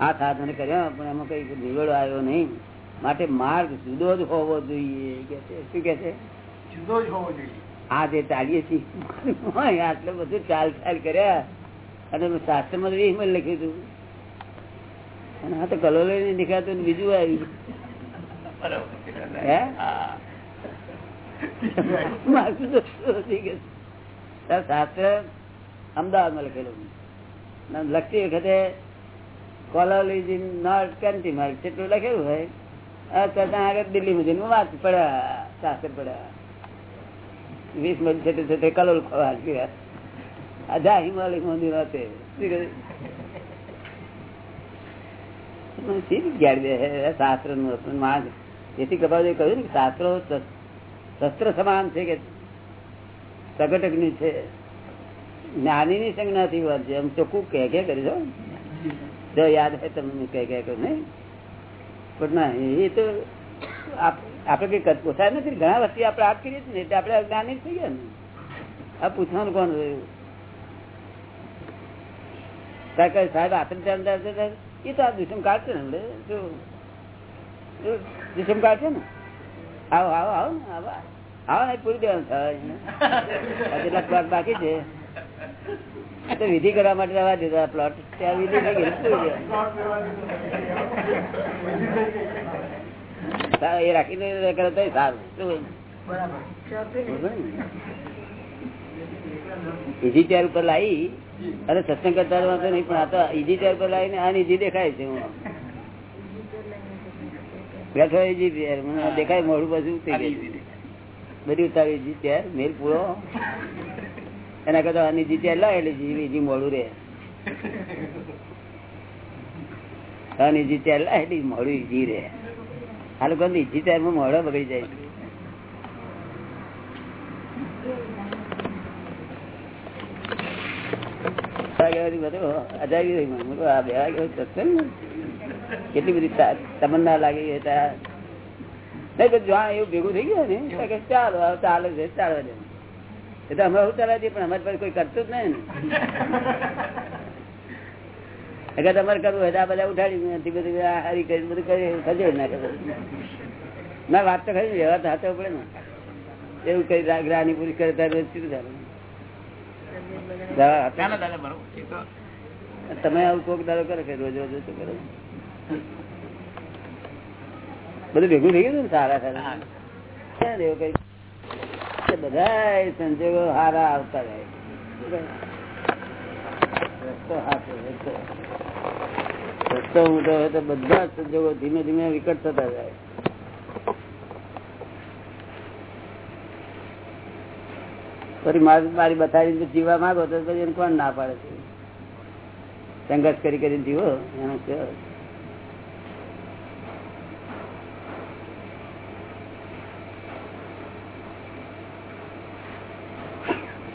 આ સાધન કર્યા પણ એમાં કઈ નિવેડો આવ્યો નહીં. માટે માર્ગ જુદો જ હોવો જોઈએ કે શું કે છે? જુદો જ હોવો જોઈએ. આ જે ચાલીએ છીએ આટલું બધું ચાલ ચાલ કર્યા. અને શાસ્ત્રમાં વીસમાં લખ્યું હતું. અને હા તો કલોલ દેખાતું બીજું આવ્યું હે? શાસ્ત્ર અમદાવાદમાં લખેલું લખતી વખતે કોલર ઇઝ નોટ માર્ક જેટલું લખેલું હોય ત્યાં આગળ દિલ્હીમાં જઈને વાત પડ્યા શાસ્ત્ર પડ્યા વીસ મિનિટ છે તે- તે કલોલ ખવા જા હિમાલય મંદિર હતે શું કહ્યું? મને શી જ્ઞાન બે હે? શાસ્ત્રનું. માણસ જેથી કપાલે કહ્યું ને શાસ્ત્રો શસ્ત્ર સમાન છે કે સગટક છે જ્ઞાની ની સંજ્ઞાથી વાત છે. એમ ચોખ્ખું કે કે કરી જો યાદ હે તમને કે કે નહીં? પણ ના, એ તો આપ- આપણે કઈ પોસાય નથી. ઘણા વર્ષથી આપણે આપ કરીએ છીએ એટલે આપણે જ્ઞાની થઈ ગયા ને. આ પૂછવાનું કોણ રહ્યું સાહેબ ત્યારે એ તો આ દુષ્મ ને, એટલે જો જો દુષ્મ ને. આવો આવો આવો ને, આવો. આવો ને, પૂરી દેવાનું થાય. બાકી છે. આ તો વિધિ કરવા માટે રવા દીધા પ્લોટ ત્યાં વિધિ થઈ ગઈ એ રાખીને કરે તો સારું? ચેર ઉપર લાવી અને સત્સંગ કરતા વાંધો નહીં પણ આ તો ઈજી ચેર ઉપર લાવીને આ ઈજી દેખાય છે. હું બેઠો ચેર મને દેખાય મોડું બધું થઈ ગયું. બધી ઉતારી ચેર મેલ પૂરો. એના કરતા આની ચેર લાવે એટલે ઈજી મોડું રે આની ચેર લાવે એટલે મોડું ઈજી રે આ લોકો માં મોડો બગડી જાય? કેટલી બધી તમન્ના લાગી ત્યાં. નહીં, તો જ્યાં એવું ભેગું થઈ ગયું ને ચાલો ચાલે છે ચાલવા દે એ તો અમે શું ચાલવા દઈએ પણ અમારી પાસે કોઈ કરતું જ નહીં ને. અગર તમારે કરવું હોય તો આ બધા ઉઠાડી નથી બધું આ હારી કરી બધું કરી ખજે ના કરે ના વાત તો ખરી વ્યવહાર તો હાથે પડે ને. એવું કઈ ગ્રાની પૂરી કરે ત્યારે શું થાય? તમે આવું કોક દાડો કરો કે રોજ રોજ શું કરો. બધું ભેગું થઈ ગયું ને સારા સારા. ક્યાં એવું કઈ? બધા સંજોગો હારા આવતા રહે રસ્તો ઊંધો હોય તો બધા સંજોગો ધીમે ધીમે વિકટ થતા જાય. ફરી મારી બતાવી જીવા માંગો તો પછી કોણ ના પાડે? છે સંઘર્ષ કરી કરીને જીવો, એનો કે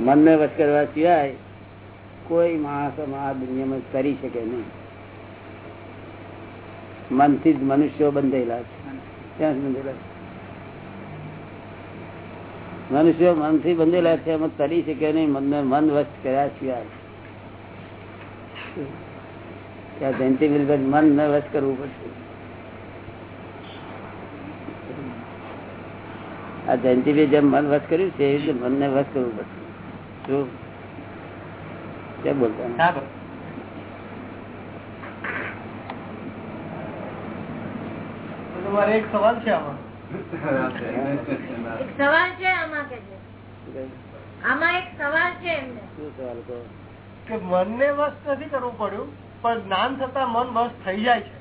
મનને વશ કરવા સિવાય કોઈ માણસ આ દુનિયામાં કરી શકે નહીં. મનથી જ મનુષ્યો બંધેલા છે. ત્યાં જ બંધેલા છે. મનુષ્યો મનથી બંધેલા છે, એમ કરી શકે નહીં. મનને મન વશ કર્યા સિવાય. ત્યાં જયંતિ બિલભાઈ મન ન વશ કરવું પડશે. આ જયંતિભાઈ જેમ મન વશ કર્યું છે એ રીતે મનને વશ કરવું પડશે. શું કેમ બોલતા? એક સવાલ છે આમાં. આમાં એક સવાલ છે સવાલ મનને વશ નથી કરવું પડ્યું પણ જ્ઞાન થતા મન વશ થઈ જાય છે.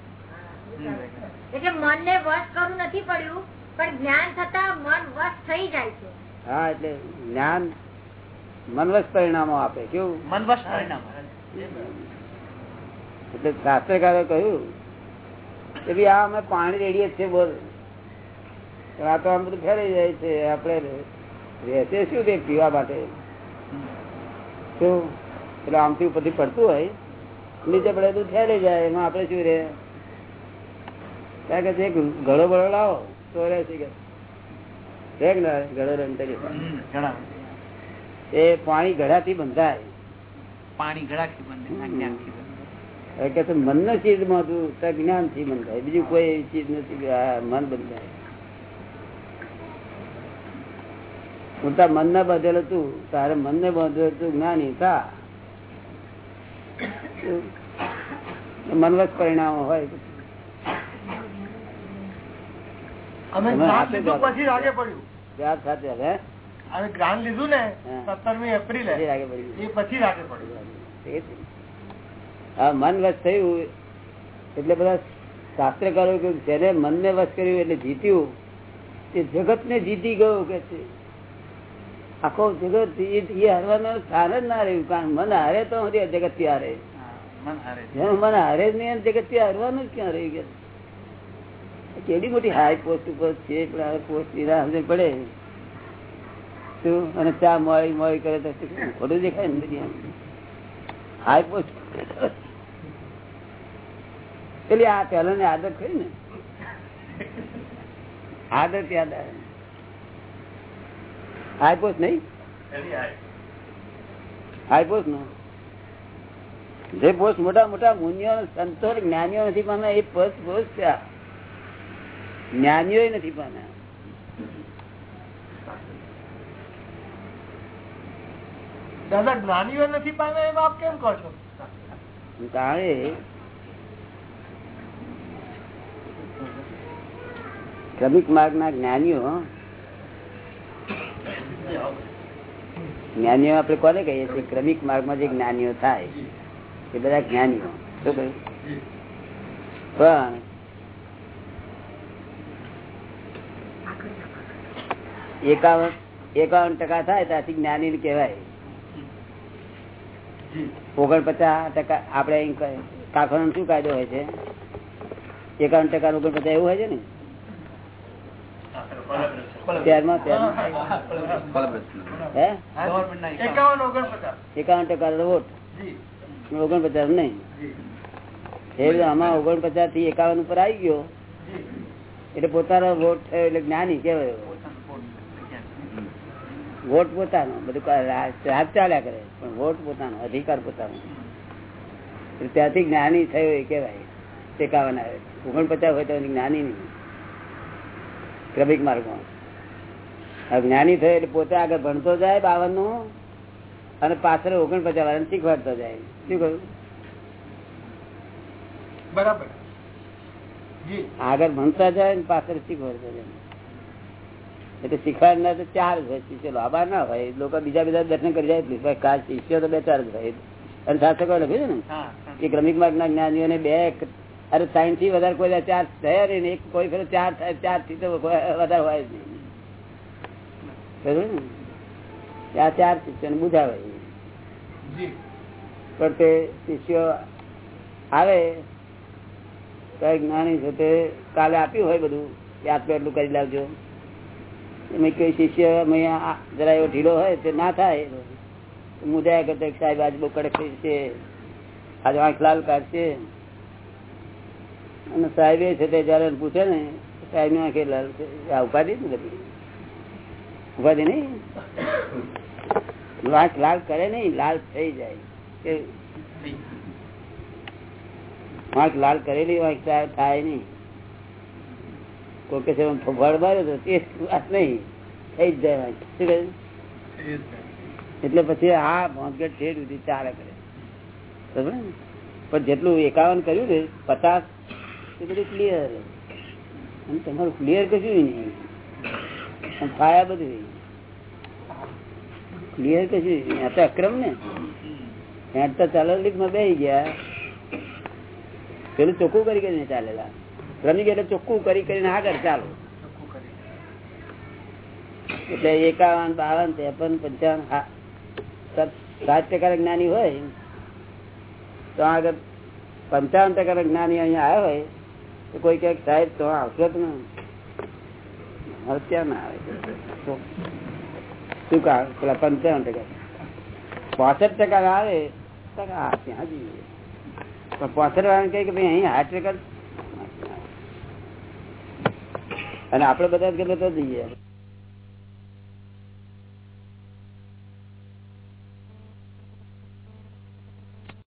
એટલે મનને વશ કરવું નથી પડ્યું પણ જ્ઞાન થતા મન વશ થઈ જાય છે. હા એટલે જ્ઞાન મનવશ પરિણામો આપે કેવું? મનવશ પરિણામો એટલે શાસ્ત્રકારે કહ્યું કે ભાઈ આ અમે પાણી રેડીએ છીએ બોલ. આ તો આમ બધું ફેરાઈ જાય છે આપણે રહેશે શું તે પીવા માટે? શું? એટલે આમથી ઉપરથી પડતું હોય નીચે પડે તો ફેરાઈ જાય એમાં આપણે શું રે કારણ કે ઘડો બળો લાવો તો રહેશે કે? ના? ઘડો તરીકે. ઘણા એ પાણી ઘડાથી બંધાય. પાણી ઘડાથી. હવે કે મનનો ચીજમાં તું જ્ઞાનથી બંધાય. બીજું કોઈ ચીજ નથી મન બંધાય. હું તાર મન ને બાંધેલો તું તારે મન ને બાંધેલો તું જ્ઞાની થા. મનવત પરિણામો હોય અમે તમે લીધું પછી રાગે પડ્યું. વાત સાથે હવે? અમે જ્ઞાન લીધું ને સત્તરમી એપ્રિલે. પછી રાગે એ પછી રાગે પડ્યું મન વસ થયું એટલે બધા શાસ્ત્રકારો કહ્યું કે જેને મનને વસ કર્યું એટલે જીત્યું તે જગત ને જીતી ગયું કે છે. આખો જગત એ હારવાનું સ્થાન જ ના રહ્યું કારણ મન હારે તો જગતથી હારે. મન હારે મન હારે જ નહીં જગતથી હારવાનું જ ક્યાં રહ્યું કે કેવી મોટી હાઈ પોસ્ટ ઉપર છે પણ પોસ્ટની રાહ સમજણ પડે. શું અને ચા મોડી મોડી કરે તો ખોટું દેખાય ને હાઈ પોસ્ટ એટલે આ પેલા ને આદત ખરી ને? આદત યાદ આવે. હાઈ પોસ્ટ નહીં? હાઈ પોસ્ટ નો? જે પોસ્ટ મોટા મોટા મુનિઓ સંતો જ્ઞાનીઓ નથી પામ્યા એ પોસ્ટ પોસ્ટ જ્ઞાનીઓ નથી પામ્યા દાદા, જ્ઞાનીઓ નથી પામ્યા એમ આપ કેમ કહો છો? તાણે ક્રમિક માર્ગ ના જ્ઞાનીઓ જ્ઞાનીઓ આપણે કોને કહીએ છીએ? ક્રમિક માર્ગમાં જે જ્ઞાનીઓ થાય, એ બધા જ્ઞાનીઓ, શું કહ્યું? પણ એકાવન એકાવન ટકા થાય ત્યાંથી જ્ઞાની કહેવાય. ઓગણપચાસ ટકા આપડે કાકડો શું કાયદો હોય છે? એકાવન ટકા ઓગણપચાસ એવું હોય છે ને? એકાવન ટકા વોટ. ઓગણપચાસ નહીં. એ આમાં ઓગણપચાસથી એકાવન ઉપર આવી ગયો. એટલે પોતાનો વોટ થયો એટલે જ્ઞાની કેવાય વોટ પોતાનો. બધું રાજ ચાલ્યા કરે. પણ વોટ પોતાનો અધિકાર પોતાનો. ત્યાંથી જ્ઞાની થયો એ કેવાય ટેકાવાના આવે ઓગણપચાસ હોય તો જ્ઞાની નહીં. ક્રમિક માર્ગમાં. જ્ઞાની થયો એટલે પોતે આગળ ભણતો જાય બાવનનું અને પાછળ ઓગણપચાસ વાળાને શીખવાડતો જાય. શું કહ્યું? બરાબર. આગળ ભણતા જાય ને પાછળ શીખવાડતો જાય. એટલે શીખવાડનાર તો ચાર છે શિષ્ય લાંબા ના હોય. લોકો બીજા બીજા દર્શન કરી જાય. બાકી ખાસ શિષ્યો તો બે ચાર જ હોય. અને શાસકો લખ્યું ને? કે ક્રમિક માર્ગ ના જ્ઞાનીઓને બે અરે સાઈનથી વધારે કોઈ ચાર થયા નહીં એક કોઈ ફેર ચાર થાય ચારથી તો વધારે હોય જ નહીં? આ ચાર શિષ્યોને બુધાવે. પણ તે શિષ્યો આવે કઈ જ્ઞાની છે તે કાલે આપ્યું હોય બધું. કે આટલું એટલું કરી લાવજો. એમાં કોઈ શિષ્ય જરા એવો ઢીલો હોય તે ના થાય. મુદાયા કરતા સાહેબ આજ બહુ કડક છે. આજે આંખ લાલ કાઢશે. અને સાહેબે છે તે જયારે પૂછે ને સાહેબની આંખે લાલ છે. આ ઉપાધિ ને બધી ઉપાધિ નહીં. આંખ લાલ કરે નહીં, લાલ થઈ જાય. આંખ લાલ કરેલી આંખ થાય નહીં. કોઈ કે છે ફફાડ માર્યો તો તે વાત નહીં. થઈ જ જાય શું કહ્યું? એટલે પછી આ ભોંગેટ ઠેર સુધી ચાલે કરે? પણ જેટલું એકાવન કર્યું ને પચાસ એ બધું ક્લિયર અને તમારું ક્લિયર કશું નહીં ફાયા બધું ક્લિયર કશું આ તો અક્રમ ને. ત્યાં તો ચાલો લીગમાં બે ગયા. પેલું ચોખ્ખું કરી કરીને ચાલેલા. રમી ગયા એટલે ચોખ્ખું કરી કરીને આગળ ચાલો. એટલે એકાવન બાવન ત્રેપન પંચાવન હા, સાત સાત ટકા જ્ઞાની હોય તો આગળ પંચાવન ટકા જ્ઞાની અહીંયા આવ્યા હોય તો કોઈ ક્યાંક સાહેબ તો આવશો જ ને મારે ક્યાં ના આવે? તો શું કા પેલા પંચાવન ટકા. પાસઠ ટકા આવે તો કે હા ત્યાં જઈએ? પણ પાસઠ વાળાને કહે કે ભાઈ અહીં આઠ ટકા જ- અને આપડે બધા ગમે તો જઈએ.